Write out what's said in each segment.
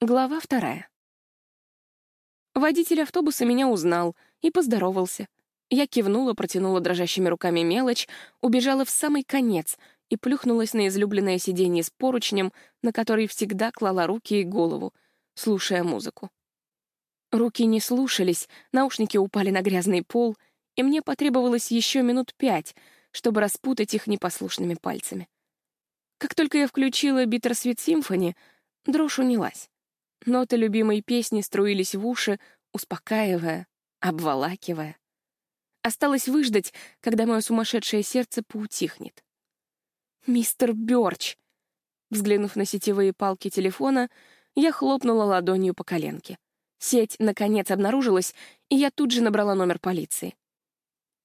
Глава вторая. Водитель автобуса меня узнал и поздоровался. Я кивнула, протянула дрожащими руками мелочь, убежала в самый конец и плюхнулась на излюбленное сиденье с поручнем, на который всегда клала руки и голову, слушая музыку. Руки не слушались, наушники упали на грязный пол, и мне потребовалось еще минут пять, чтобы распутать их непослушными пальцами. Как только я включила «Bittersweet Symphony», дрожь унялась. Ноты любимой песни струились в уши, успокаивая, обволакивая. Осталось выждать, когда мое сумасшедшее сердце поутихнет. «Мистер Бёрч!» Взглянув на сетевые палки телефона, я хлопнула ладонью по коленке. Сеть, наконец, обнаружилась, и я тут же набрала номер полиции.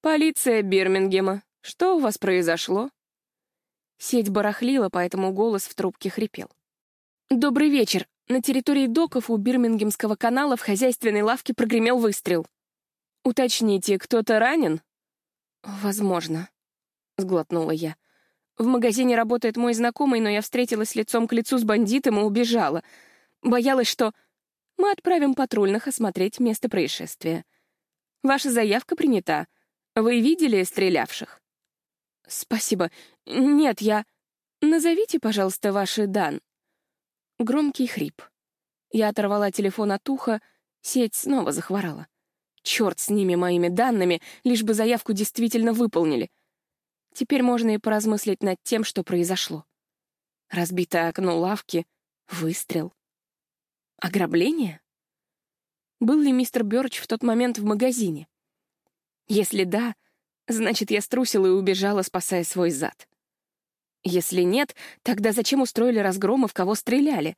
«Полиция Бирмингема. Что у вас произошло?» Сеть барахлила, поэтому голос в трубке хрипел. «Добрый вечер. На территории доков у Бирмингемского канала в хозяйственной лавке прогремел выстрел. «Уточните, кто-то ранен?» «Возможно», — сглотнула я. «В магазине работает мой знакомый, но я встретилась лицом к лицу с бандитом и убежала. Боялась, что мы отправим патрульных осмотреть место происшествия. Ваша заявка принята. Вы видели стрелявших?» «Спасибо. Нет, я...» «Назовите, пожалуйста, ваши дан...» Громкий хрип. Я оторвала телефон от уха, сеть снова захворала. Черт с ними, моими данными, лишь бы заявку действительно выполнили. Теперь можно и поразмыслить над тем, что произошло. Разбитое окно лавки, выстрел. Ограбление? Был ли мистер Бёрч в тот момент в магазине? Если да, значит, я струсила и убежала, спасая свой зад. Если нет, тогда зачем устроили разгромы, в кого стреляли?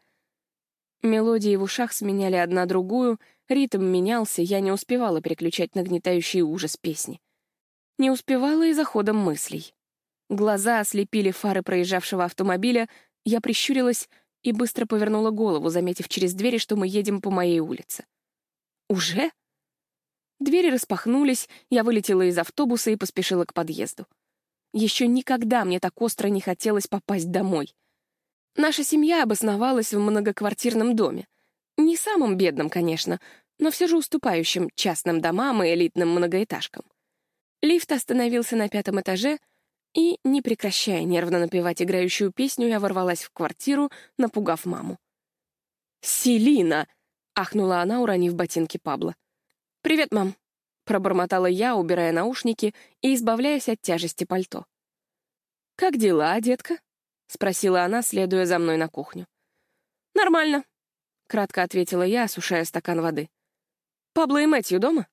Мелодии в ушах сменяли одна другую, ритм менялся, я не успевала переключать нагнетающий ужас песни. Не успевала и за ходом мыслей. Глаза ослепили фары проезжавшего автомобиля, я прищурилась и быстро повернула голову, заметив через двери, что мы едем по моей улице. «Уже?» Двери распахнулись, я вылетела из автобуса и поспешила к подъезду. Еще никогда мне так остро не хотелось попасть домой. Наша семья обосновалась в многоквартирном доме. Не самым бедным, конечно, но все же уступающим частным домам и элитным многоэтажкам. Лифт остановился на пятом этаже, и, не прекращая нервно напевать играющую песню, я ворвалась в квартиру, напугав маму. «Селина!» — ахнула она, уронив ботинки Пабло. «Привет, мам!» Пробормотала я, убирая наушники и избавляясь от тяжести пальто. «Как дела, детка?» — спросила она, следуя за мной на кухню. «Нормально», — кратко ответила я, осушая стакан воды. «Пабло и Мэтью дома?»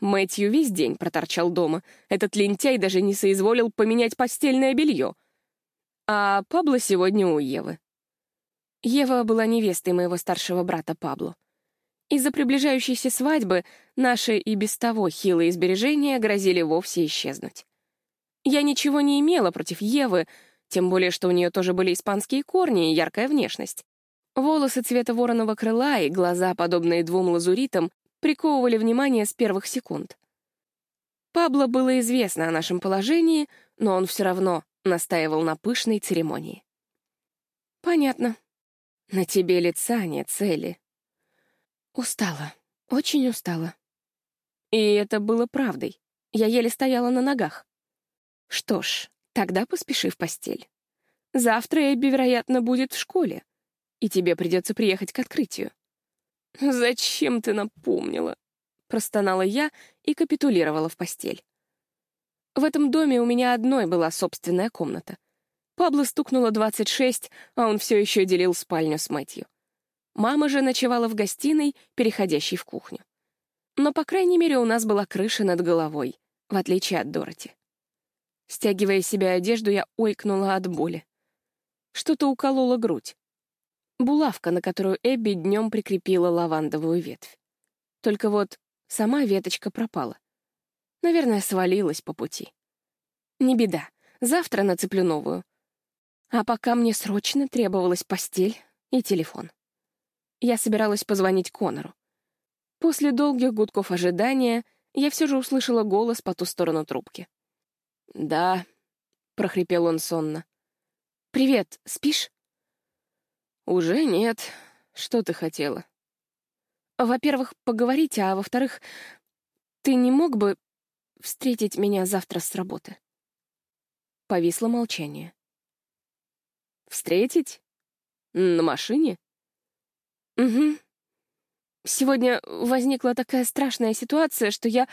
Мэтью весь день проторчал дома. Этот лентяй даже не соизволил поменять постельное белье. А Пабло сегодня у Евы. Ева была невестой моего старшего брата Пабло. Из-за приближающейся свадьбы наши и без того хилые сбережения грозили вовсе исчезнуть. Я ничего не имела против Евы, тем более, что у нее тоже были испанские корни и яркая внешность. Волосы цвета вороного крыла и глаза, подобные двум лазуритам, приковывали внимание с первых секунд. Пабло было известно о нашем положении, но он все равно настаивал на пышной церемонии. «Понятно. На тебе лица нет цели», Устала. Очень устала. И это было правдой. Я еле стояла на ногах. Что ж, тогда поспеши в постель. Завтра Эбби, вероятно, будет в школе, и тебе придется приехать к открытию. «Зачем ты напомнила?» — простонала я и капитулировала в постель. В этом доме у меня одной была собственная комната. Пабло стукнуло 26, а он все еще делил спальню с Мэтью. Мама же ночевала в гостиной, переходящей в кухню. Но, по крайней мере, у нас была крыша над головой, в отличие от Дороти. Стягивая себе одежду, я ойкнула от боли. Что-то укололо грудь. Булавка, на которую Эбби днем прикрепила лавандовую ветвь. Только вот сама веточка пропала. Наверное, свалилась по пути. Не беда, завтра нацеплю новую. А пока мне срочно требовалась постель и телефон. Я собиралась позвонить Конору. После долгих гудков ожидания я все же услышала голос по ту сторону трубки. «Да», — прохрипел он сонно. «Привет, спишь?» «Уже нет. Что ты хотела? Во-первых, поговорить, а во-вторых, ты не мог бы встретить меня завтра с работы? Повисло молчание. Встретить? На машине? Угу. Сегодня возникла такая страшная ситуация, что я...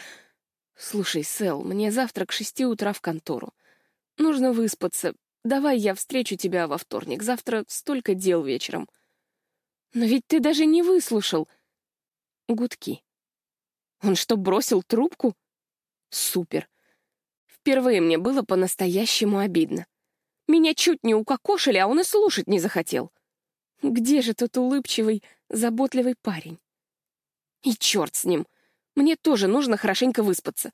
Слушай, Сэл, мне завтра к шести утра в контору. Нужно выспаться. Давай я встречу тебя во вторник. Завтра столько дел вечером. Но ведь ты даже не выслушал. Гудки. Он что, бросил трубку? Супер. Впервые мне было по-настоящему обидно. Меня чуть не укокошили, а он и слушать не захотел. Где же тот улыбчивый, заботливый парень? И черт с ним. Мне тоже нужно хорошенько выспаться.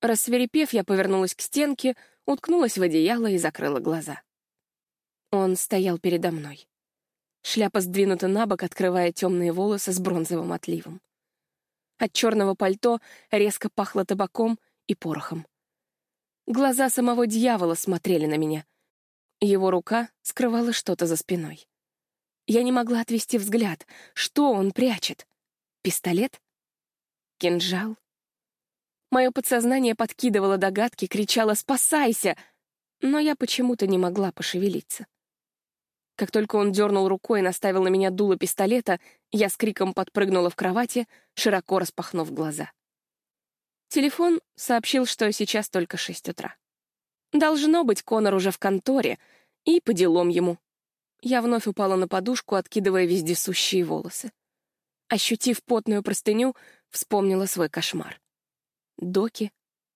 Рассверепев, я повернулась к стенке, уткнулась в одеяло и закрыла глаза. Он стоял передо мной. Шляпа сдвинута на бок, открывая темные волосы с бронзовым отливом. От черного пальто резко пахло табаком и порохом. Глаза самого дьявола смотрели на меня. Его рука скрывала что-то за спиной. Я не могла отвести взгляд. Что он прячет? Пистолет? Кинжал? Мое подсознание подкидывало догадки, кричало «Спасайся!», но я почему-то не могла пошевелиться. Как только он дернул рукой и наставил на меня дуло пистолета, я с криком подпрыгнула в кровати, широко распахнув глаза. Телефон сообщил, что сейчас только шесть утра. Должно быть, Конор уже в конторе, и по делам ему. Я вновь упала на подушку, откидывая вездесущие волосы. Ощутив потную простыню, вспомнила свой кошмар. Доки,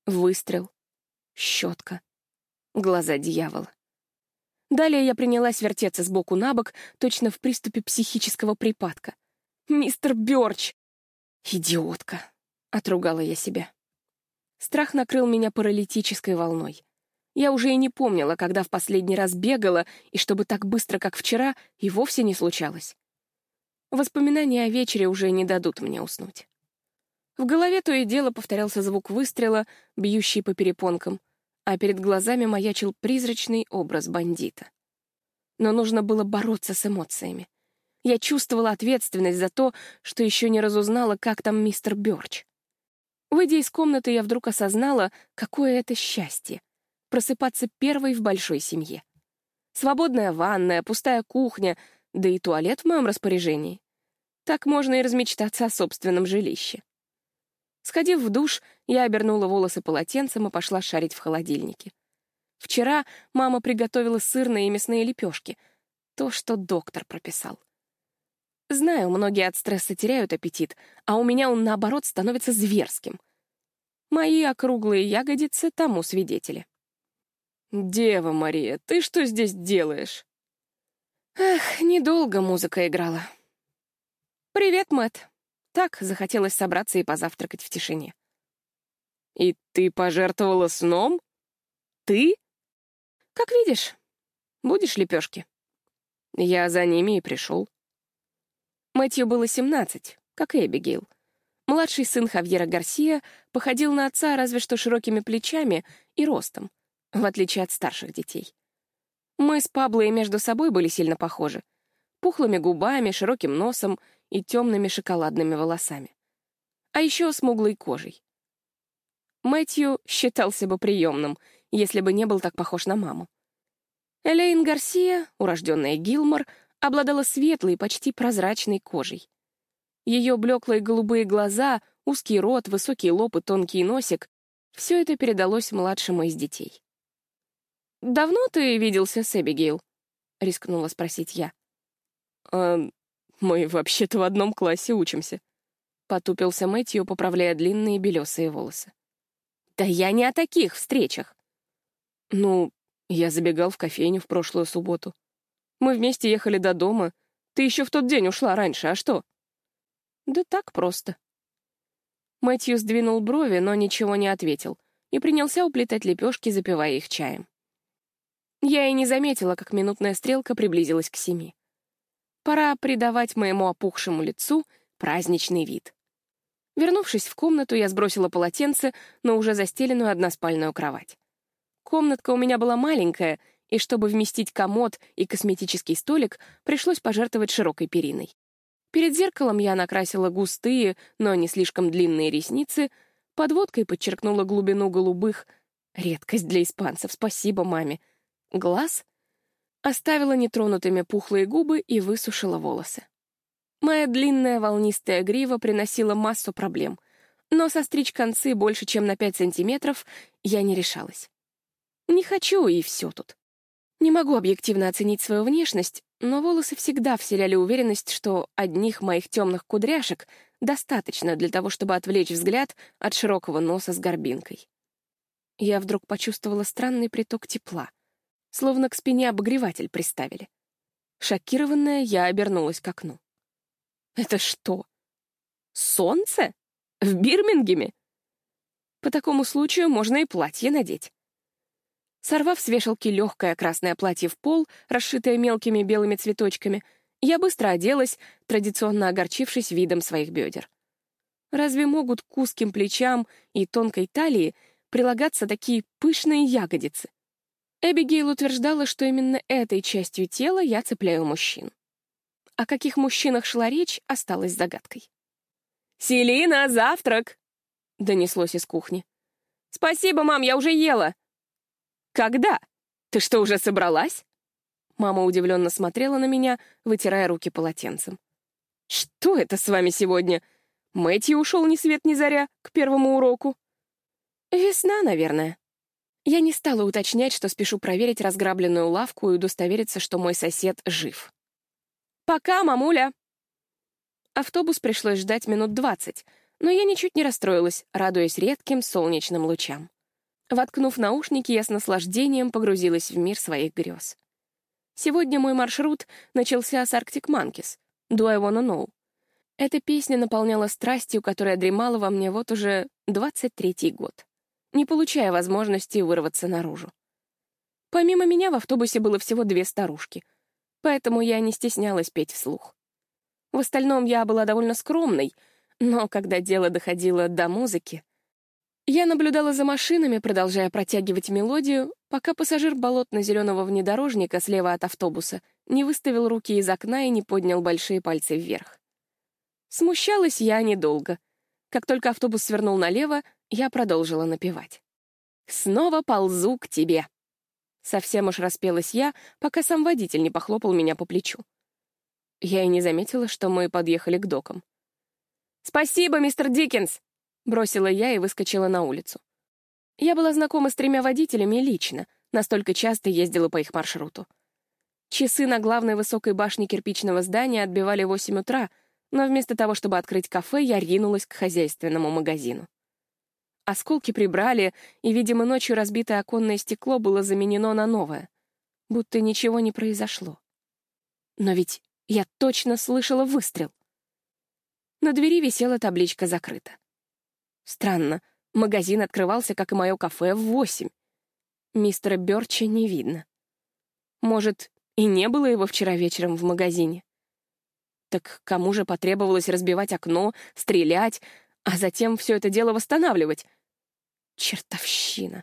выстрел, щетка, глаза дьявола. Далее я принялась вертеться с боку на бок, точно в приступе психического припадка. «Мистер Бёрч!» «Идиотка!» — отругала я себя. Страх накрыл меня паралитической волной. Я уже и не помнила, когда в последний раз бегала, и чтобы так быстро, как вчера, и вовсе не случалось. Воспоминания о вечере уже не дадут мне уснуть. В голове то и дело повторялся звук выстрела, бьющий по перепонкам, а перед глазами маячил призрачный образ бандита. Но нужно было бороться с эмоциями. Я чувствовала ответственность за то, что еще не разузнала, как там мистер Бёрч. Выйдя из комнаты, я вдруг осознала, какое это счастье — просыпаться первой в большой семье. Свободная ванная, пустая кухня, да и туалет в моем распоряжении. Так можно и размечтаться о собственном жилище. Сходив в душ, я обернула волосы полотенцем и пошла шарить в холодильнике. Вчера мама приготовила сырные и мясные лепешки. То, что доктор прописал. Знаю, многие от стресса теряют аппетит, а у меня он, наоборот, становится зверским. Мои округлые ягодицы тому свидетели. «Дева Мария, ты что здесь делаешь?» Эх, недолго музыка играла. «Привет, Мэт. Так, захотелось собраться и позавтракать в тишине. «И ты пожертвовала сном? Ты?» «Как видишь. Будешь лепешки?» Я за ними и пришел. Мэтью было семнадцать, как и Эбигейл. Младший сын Хавьера Гарсия походил на отца разве что широкими плечами и ростом, в отличие от старших детей. Мы с Паблой между собой были сильно похожи. Пухлыми губами, широким носом — и темными шоколадными волосами. А еще смуглой кожей. Мэтью считался бы приемным, если бы не был так похож на маму. Элейн Гарсия, урожденная Гилмор, обладала светлой, почти прозрачной кожей. Ее блеклые голубые глаза, узкий рот, высокий лоб и тонкий носик — все это передалось младшему из детей. «Давно ты виделся с Эбигейл?» — рискнула спросить я. «Э, мы вообще-то в одном классе учимся. Потупился Мэтью, поправляя длинные белесые волосы. Да я не о таких встречах. Ну, я забегал в кофейню в прошлую субботу. Мы вместе ехали до дома. Ты еще в тот день ушла раньше, а что? Да так просто. Мэтью сдвинул брови, но ничего не ответил, и принялся уплетать лепешки, запивая их чаем. Я и не заметила, как минутная стрелка приблизилась к семи. Пора придавать моему опухшему лицу праздничный вид. Вернувшись в комнату, я сбросила полотенце на уже застеленную односпальную кровать. Комнатка у меня была маленькая, и чтобы вместить комод и косметический столик, пришлось пожертвовать широкой периной. Перед зеркалом я накрасила густые, но не слишком длинные ресницы, подводкой подчеркнула глубину голубых, редкость для испанцев, спасибо маме, глаз, оставила нетронутыми пухлые губы и высушила волосы. Моя длинная волнистая грива приносила массу проблем, но состричь концы больше, чем на 5 сантиметров, я не решалась. Не хочу, и все тут. Не могу объективно оценить свою внешность, но волосы всегда вселяли уверенность, что одних моих темных кудряшек достаточно для того, чтобы отвлечь взгляд от широкого носа с горбинкой. Я вдруг почувствовала странный приток тепла, словно к спине обогреватель приставили. Шокированная, я обернулась к окну. «Это что? Солнце? В Бирмингеме?» По такому случаю можно и платье надеть. Сорвав с вешалки легкое красное платье в пол, расшитое мелкими белыми цветочками, я быстро оделась, традиционно огорчившись видом своих бедер. Разве могут к узким плечам и тонкой талии прилагаться такие пышные ягодицы? Эбигейл утверждала, что именно этой частью тела я цепляю мужчин. О каких мужчинах шла речь, осталось загадкой. «Селина, завтрак!» — донеслось из кухни. «Спасибо, мам, я уже ела!» «Когда? Ты что, уже собралась?» Мама удивленно смотрела на меня, вытирая руки полотенцем. «Что это с вами сегодня? Мэтью ушел ни свет ни заря к первому уроку?» «Весна, наверное». Я не стала уточнять, что спешу проверить разграбленную лавку и удостовериться, что мой сосед жив. «Пока, мамуля!» Автобус пришлось ждать минут двадцать, но я ничуть не расстроилась, радуясь редким солнечным лучам. Воткнув наушники, я с наслаждением погрузилась в мир своих грез. Сегодня мой маршрут начался с Arctic Monkeys, Do I Wanna Know. Эта песня наполняла страстью, которая дремала во мне вот уже 23-й год, не получая возможности вырваться наружу. Помимо меня в автобусе было всего две старушки, поэтому я не стеснялась петь вслух. В остальном я была довольно скромной, но когда дело доходило до музыки, я наблюдала за машинами, продолжая протягивать мелодию, пока пассажир болотно-зеленого внедорожника слева от автобуса не выставил руки из окна и не поднял большие пальцы вверх. Смущалась я недолго. Как только автобус свернул налево, я продолжила напевать. «Снова ползу к тебе». Совсем уж распелась я, пока сам водитель не похлопал меня по плечу. Я и не заметила, что мы подъехали к докам. «Спасибо, мистер Диккенс!» Бросила я и выскочила на улицу. Я была знакома с тремя водителями лично, настолько часто ездила по их маршруту. Часы на главной высокой башне кирпичного здания отбивали 8 утра, но вместо того, чтобы открыть кафе, я ринулась к хозяйственному магазину. Осколки прибрали, и, видимо, ночью разбитое оконное стекло было заменено на новое. Будто ничего не произошло. Но ведь я точно слышала выстрел. На двери висела табличка «Закрыто». Странно, магазин открывался, как и мое кафе, в восемь. Мистера Бёрча не видно. Может, и не было его вчера вечером в магазине? Так кому же потребовалось разбивать окно, стрелять, а затем все это дело восстанавливать? Чертовщина.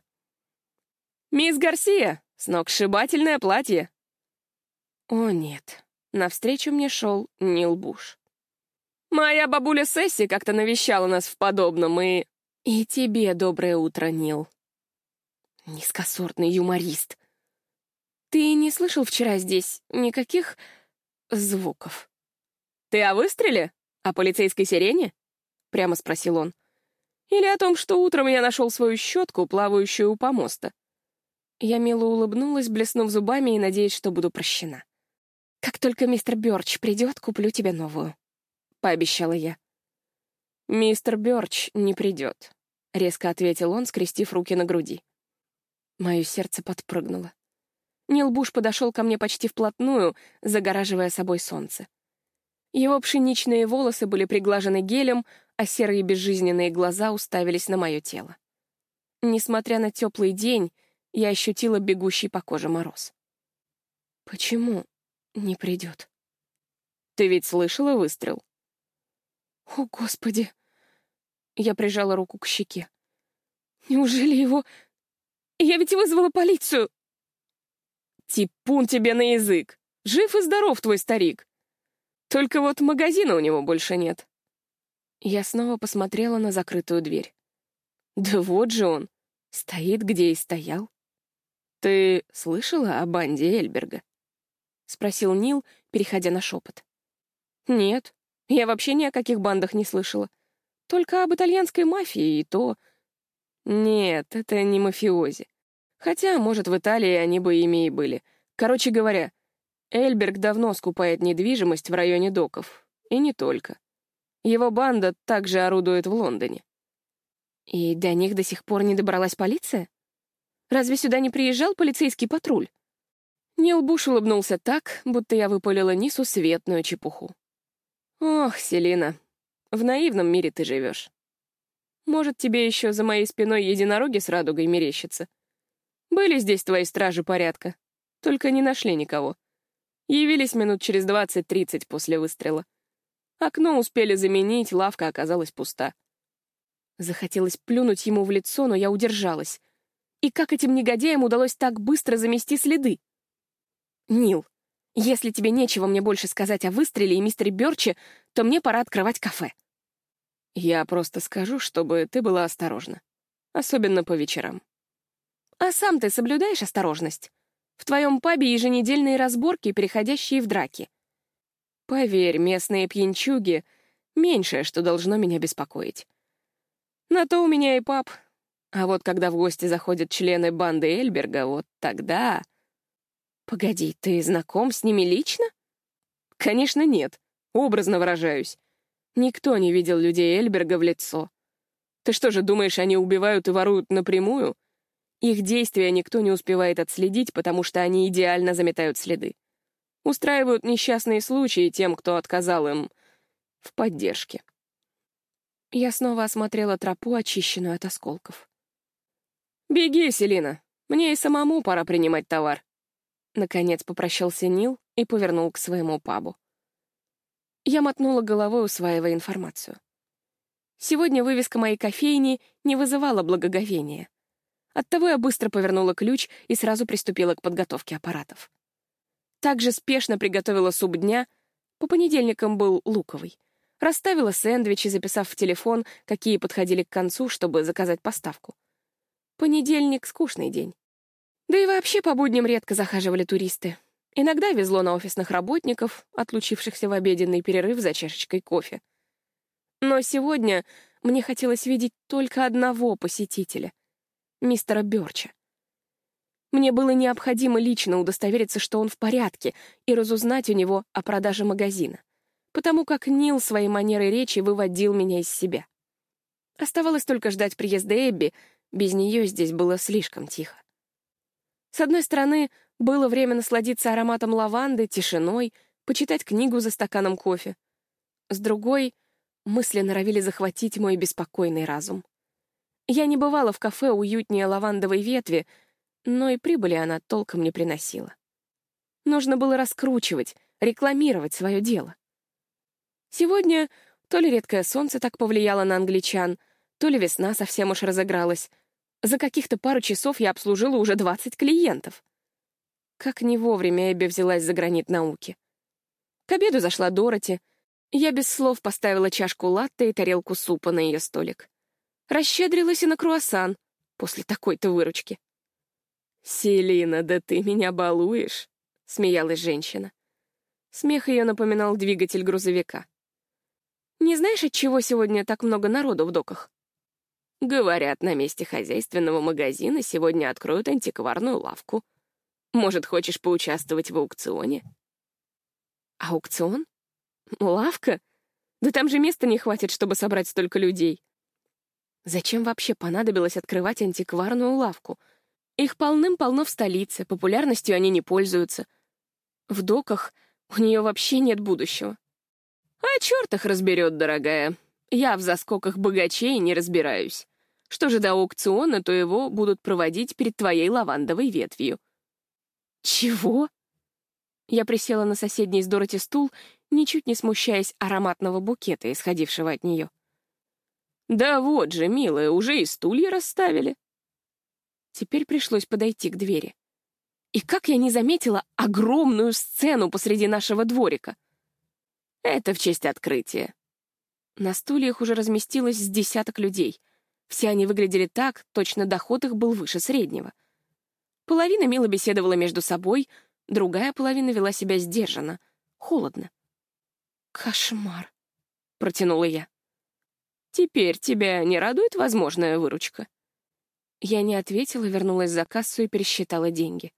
«Мисс Гарсия, сногсшибательное платье!» О, нет. Навстречу мне шел Нил Буш. Моя бабуля Сесси как-то навещала нас в подобном, и... И тебе доброе утро, Нил. Низкосортный юморист. Ты не слышал вчера здесь никаких звуков? Ты о выстреле? О полицейской сирене? Прямо спросил он. Или о том, что утром я нашел свою щетку, плавающую у помоста? Я мило улыбнулась, блеснув зубами и надеясь, что буду прощена. Как только мистер Бёрч придет, куплю тебе новую. — пообещала я. «Мистер Бёрч не придет», — резко ответил он, скрестив руки на груди. Мое сердце подпрыгнуло. Нил Буш подошел ко мне почти вплотную, загораживая собой солнце. Его пшеничные волосы были приглажены гелем, а серые безжизненные глаза уставились на мое тело. Несмотря на теплый день, я ощутила бегущий по коже мороз. «Почему не придет?» «Ты ведь слышала выстрел?» «О, Господи!» Я прижала руку к щеке. «Неужели его... Я ведь вызвала полицию!» Типун тебе на язык! Жив и здоров твой старик! Только вот магазина у него больше нет. Я снова посмотрела на закрытую дверь. Да вот же он, стоит, где и стоял. «Ты слышала о банде Эльберга?» — спросил Нил, переходя на шепот. «Нет, я вообще ни о каких бандах не слышала. Только об итальянской мафии и то...» «Нет, это не мафиози. Хотя, может, в Италии они бы ими и были. Короче говоря, Эльберг давно скупает недвижимость в районе доков. И не только. Его банда также орудует в Лондоне». «И до них до сих пор не добралась полиция?» Разве сюда не приезжал полицейский патруль?» Нил Буш улыбнулся так, будто я выпалила Нису светную чепуху. «Ох, Селина, в наивном мире ты живешь. Может, тебе еще за моей спиной единороги с радугой мерещатся? Были здесь твои стражи порядка, только не нашли никого. Явились минут через двадцать-тридцать после выстрела. Окно успели заменить, лавка оказалась пуста. Захотелось плюнуть ему в лицо, но я удержалась. И как этим негодяям удалось так быстро замести следы? Нил, если тебе нечего мне больше сказать о выстреле и мистере Бёрче, то мне пора открывать кафе. Я просто скажу, чтобы ты была осторожна. Особенно по вечерам. А сам ты соблюдаешь осторожность? В твоем пабе еженедельные разборки, переходящие в драки. Поверь, местные пьянчуги — меньшее, что должно меня беспокоить. На то у меня и паб, а вот когда в гости заходят члены банды Эльберга, вот тогда... Погоди, ты знаком с ними лично? Конечно, нет. Образно выражаюсь. Никто не видел людей Эльберга в лицо. Ты что же, думаешь, они убивают и воруют напрямую? Их действия никто не успевает отследить, потому что они идеально заметают следы. Устраивают несчастные случаи тем, кто отказал им в поддержке. Я снова осмотрела тропу, очищенную от осколков. «Беги, Селина, мне и самому пора принимать товар». Наконец попрощался Нил и повернул к своему пабу. Я мотнула головой, усваивая информацию. Сегодня вывеска моей кофейни не вызывала благоговения. Оттого я быстро повернула ключ и сразу приступила к подготовке аппаратов. Также спешно приготовила суп дня, по понедельникам был луковый. Расставила сэндвичи, записав в телефон, какие подходили к концу, чтобы заказать поставку. Понедельник — скучный день. Да и вообще по будням редко захаживали туристы. Иногда везло на офисных работников, отлучившихся в обеденный перерыв за чашечкой кофе. Но сегодня мне хотелось видеть только одного посетителя — мистера Бёрча. Мне было необходимо лично удостовериться, что он в порядке, и разузнать у него о продаже магазина, потому как Нил своей манерой речи выводил меня из себя. Оставалось только ждать приезда Эбби, без нее здесь было слишком тихо. С одной стороны, было время насладиться ароматом лаванды, тишиной, почитать книгу за стаканом кофе. С другой, мысли норовили захватить мой беспокойный разум. Я не бывала в кафе уютнее лавандовой ветви, но и прибыли она толком не приносила. Нужно было раскручивать, рекламировать свое дело. Сегодня то ли редкое солнце так повлияло на англичан, то ли весна совсем уж разыгралась, за каких-то пару часов я обслужила уже 20 клиентов. Как не вовремя Эбби взялась за гранит науки. К обеду зашла Дороти. Я без слов поставила чашку латте и тарелку супа на ее столик. Расщедрилась и на круассан после такой-то выручки. «Селина, да ты меня балуешь!» — смеялась женщина. Смех ее напоминал двигатель грузовика. «Не знаешь, от чего сегодня так много народу в доках?» Говорят, на месте хозяйственного магазина сегодня откроют антикварную лавку. Может, хочешь поучаствовать в аукционе? Аукцион? Лавка? Да там же места не хватит, чтобы собрать столько людей. Зачем вообще понадобилось открывать антикварную лавку? Их полным-полно в столице, популярностью они не пользуются. В доках у нее вообще нет будущего. А черт их разберет, дорогая. Я в заскоках богачей не разбираюсь. Что же до аукциона, то его будут проводить перед твоей лавандовой ветвью». «Чего?» Я присела на соседний с Дороти стул, ничуть не смущаясь ароматного букета, исходившего от нее. «Да вот же, милая, уже и стулья расставили». Теперь пришлось подойти к двери. И как я не заметила огромную сцену посреди нашего дворика? Это в честь открытия. На стульях уже разместилось с десяток людей. Все они выглядели так, точно доход их был выше среднего. Половина мило беседовала между собой, другая половина вела себя сдержанно, холодно. «Кошмар», — протянула я. «Теперь тебя не радует возможная выручка?» Я не ответила, вернулась за кассу и пересчитала деньги.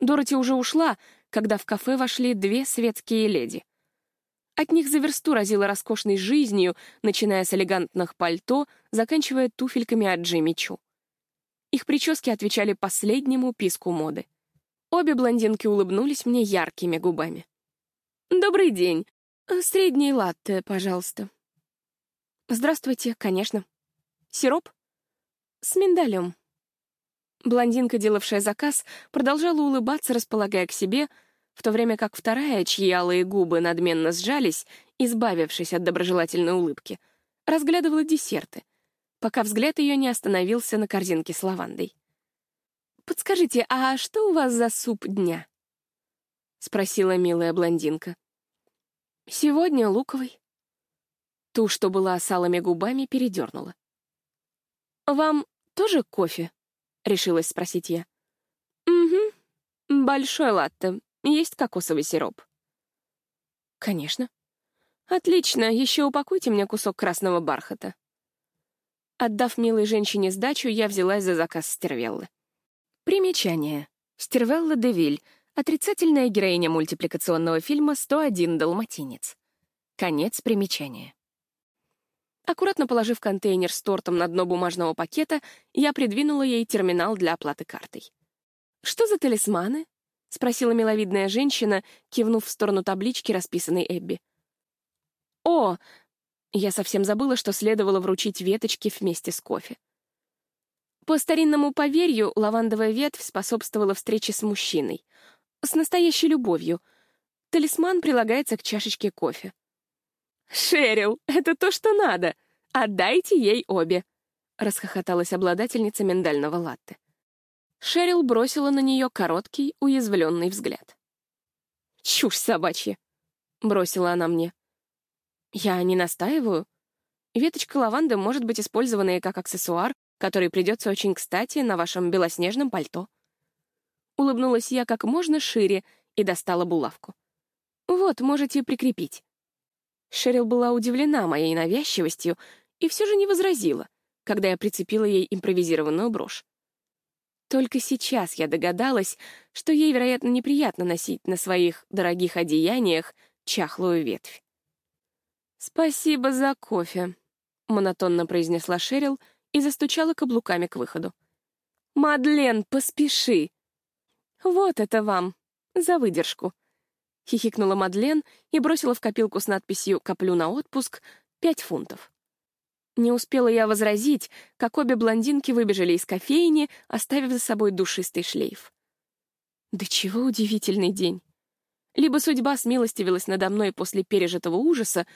Дороти уже ушла, когда в кафе вошли две светские леди. От них за версту разило роскошной жизнью, начиная с элегантных пальто, заканчивая туфельками от Джимми Чу. Их прически отвечали последнему писку моды. Обе блондинки улыбнулись мне яркими губами. «Добрый день. Средний латте, пожалуйста». «Здравствуйте, конечно. Сироп?» «С миндалем». Блондинка, делавшая заказ, продолжала улыбаться, располагая к себе, в то время как вторая, чьи алые губы надменно сжались, избавившись от доброжелательной улыбки, разглядывала десерты, пока взгляд ее не остановился на корзинке с лавандой. «Подскажите, а что у вас за суп дня?» — спросила милая блондинка. «Сегодня луковый». Ту, что была с алыми губами, передернула. «Вам тоже кофе?» — решилась спросить я. «Угу. Большой латте. Есть кокосовый сироп?» «Конечно». «Отлично. Еще упакуйте мне кусок красного бархата». Отдав милой женщине сдачу, я взялась за заказ стервеллы. Примечание. Стервелла де Виль — отрицательная героиня мультипликационного фильма «101 далматинец». Конец примечания. Аккуратно положив контейнер с тортом на дно бумажного пакета, я придвинула ей терминал для оплаты картой. «Что за талисманы?» — спросила миловидная женщина, кивнув в сторону таблички, расписанной Эбби. «О!» Я совсем забыла, что следовало вручить веточки вместе с кофе. По старинному поверью, лавандовая ветвь способствовала встрече с мужчиной. С настоящей любовью. Талисман прилагается к чашечке кофе. «Шерил, это то, что надо! Отдайте ей обе!» — расхохоталась обладательница миндального латте. Шерил бросила на нее короткий, уязвленный взгляд. «Чушь собачья!» — бросила она мне. «Я не настаиваю. Веточка лаванды может быть использована и как аксессуар, который придется очень кстати на вашем белоснежном пальто». Улыбнулась я как можно шире и достала булавку. «Вот, можете прикрепить. Шерил была удивлена моей навязчивостью и все же не возразила, когда я прицепила ей импровизированную брошь. Только сейчас я догадалась, что ей, вероятно, неприятно носить на своих дорогих одеяниях чахлую ветвь. «Спасибо за кофе», — монотонно произнесла Шерил и застучала каблуками к выходу. «Мадлен, поспеши!» «Вот это вам! За выдержку!» — хихикнула Мадлен и бросила в копилку с надписью «Коплю на отпуск» пять фунтов. Не успела я возразить, как обе блондинки выбежали из кофейни, оставив за собой душистый шлейф. Да чего удивительный день. Либо судьба смилостивилась надо мной после пережитого ужаса,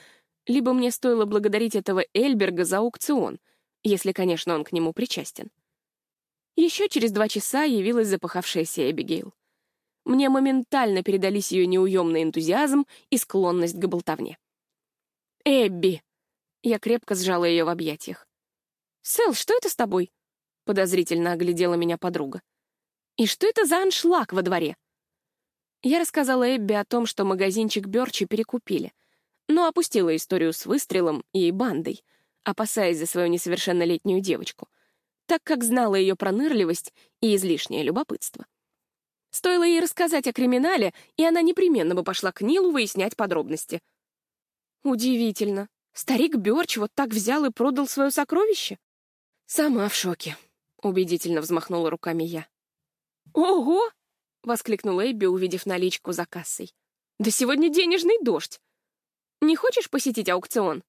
либо мне стоило благодарить этого Эльберга за аукцион, если, конечно, он к нему причастен. Еще через два часа явилась запахавшаяся Эбигейл мне моментально передались ее неуемный энтузиазм и склонность к болтовне. «Эбби!» Я крепко сжала ее в объятиях. «Сэл, что это с тобой?» Подозрительно оглядела меня подруга. «И что это за аншлаг во дворе?» Я рассказала Эбби о том, что магазинчик Бёрчи перекупили, но опустила историю с выстрелом и бандой, опасаясь за свою несовершеннолетнюю девочку, так как знала ее пронырливость и излишнее любопытство. Стоило ей рассказать о криминале, и она непременно бы пошла к Нилу выяснять подробности. Удивительно. Старик Бёрч вот так взял и продал свое сокровище? Сама в шоке. Убедительно взмахнула руками я. «Ого!» — воскликнула Эбби, увидев наличку за кассой. «Да сегодня денежный дождь! Не хочешь посетить аукцион?»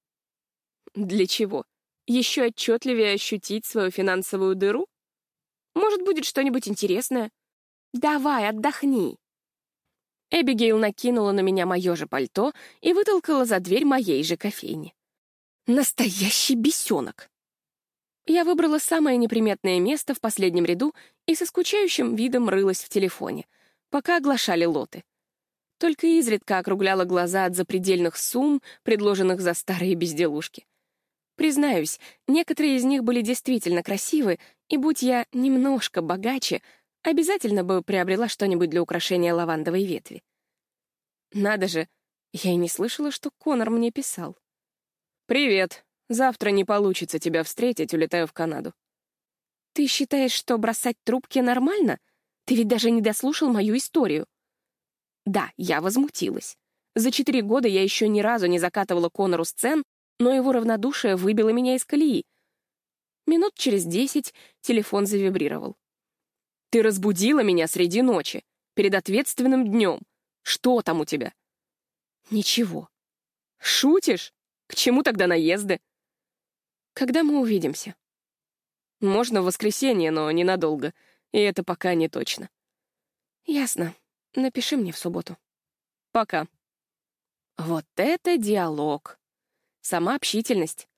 «Для чего? Еще отчетливее ощутить свою финансовую дыру? Может, будет что-нибудь интересное?» «Давай, отдохни!» Эбигейл накинула на меня мое же пальто и вытолкала за дверь моей же кофейни. Настоящий бесенок! Я выбрала самое неприметное место в последнем ряду и со скучающим видом рылась в телефоне, пока оглашали лоты. Только изредка округляла глаза от запредельных сумм, предложенных за старые безделушки. Признаюсь, некоторые из них были действительно красивы, и будь я немножко богаче, обязательно бы приобрела что-нибудь для украшения лавандовой ветви. Надо же, я и не слышала, что Конор мне писал. «Привет. Завтра не получится тебя встретить, улетаю в Канаду». «Ты считаешь, что бросать трубки нормально? Ты ведь даже не дослушал мою историю». Да, я возмутилась. За четыре года я еще ни разу не закатывала Конору сцен, но его равнодушие выбило меня из колеи. Минут через десять телефон завибрировал. «Ты разбудила меня среди ночи, перед ответственным днем. Что там у тебя?» «Ничего». «Шутишь? К чему тогда наезды?» «Когда мы увидимся?» «Можно в воскресенье, но ненадолго, и это пока не точно». «Ясно. Напиши мне в субботу». «Пока». Вот это диалог. Сама общительность.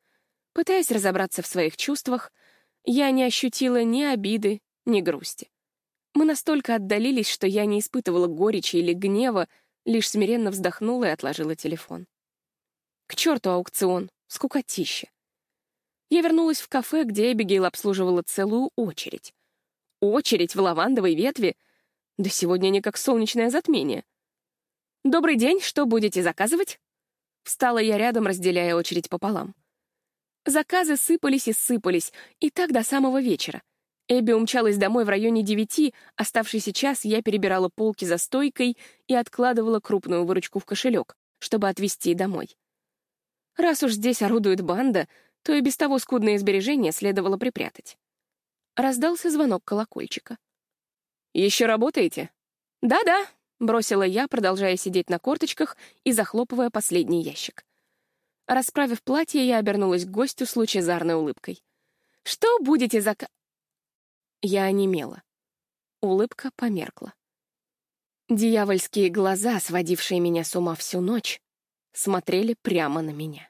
Пытаясь разобраться в своих чувствах, я не ощутила ни обиды, ни грусти. Мы настолько отдалились, что я не испытывала горечи или гнева, лишь смиренно вздохнула и отложила телефон. К черту аукцион, скукотища. Я вернулась в кафе, где Эбигейл обслуживала целую очередь. Очередь в лавандовой ветви? Да сегодня не как солнечное затмение. «Добрый день, что будете заказывать?» Встала я рядом, разделяя очередь пополам. Заказы сыпались и сыпались, и так до самого вечера. Эбби умчалась домой в районе девяти, оставшийся час я перебирала полки за стойкой и откладывала крупную выручку в кошелек, чтобы отвезти домой. Раз уж здесь орудует банда, то и без того скудные сбережения следовало припрятать. Раздался звонок колокольчика. «Еще работаете?» «Да-да», — бросила я, продолжая сидеть на корточках и захлопывая последний ящик. Расправив платье, я обернулась к гостю с лучезарной улыбкой. «Что будете зака...» Я онемела. Улыбка померкла. Дьявольские глаза, сводившие меня с ума всю ночь, смотрели прямо на меня.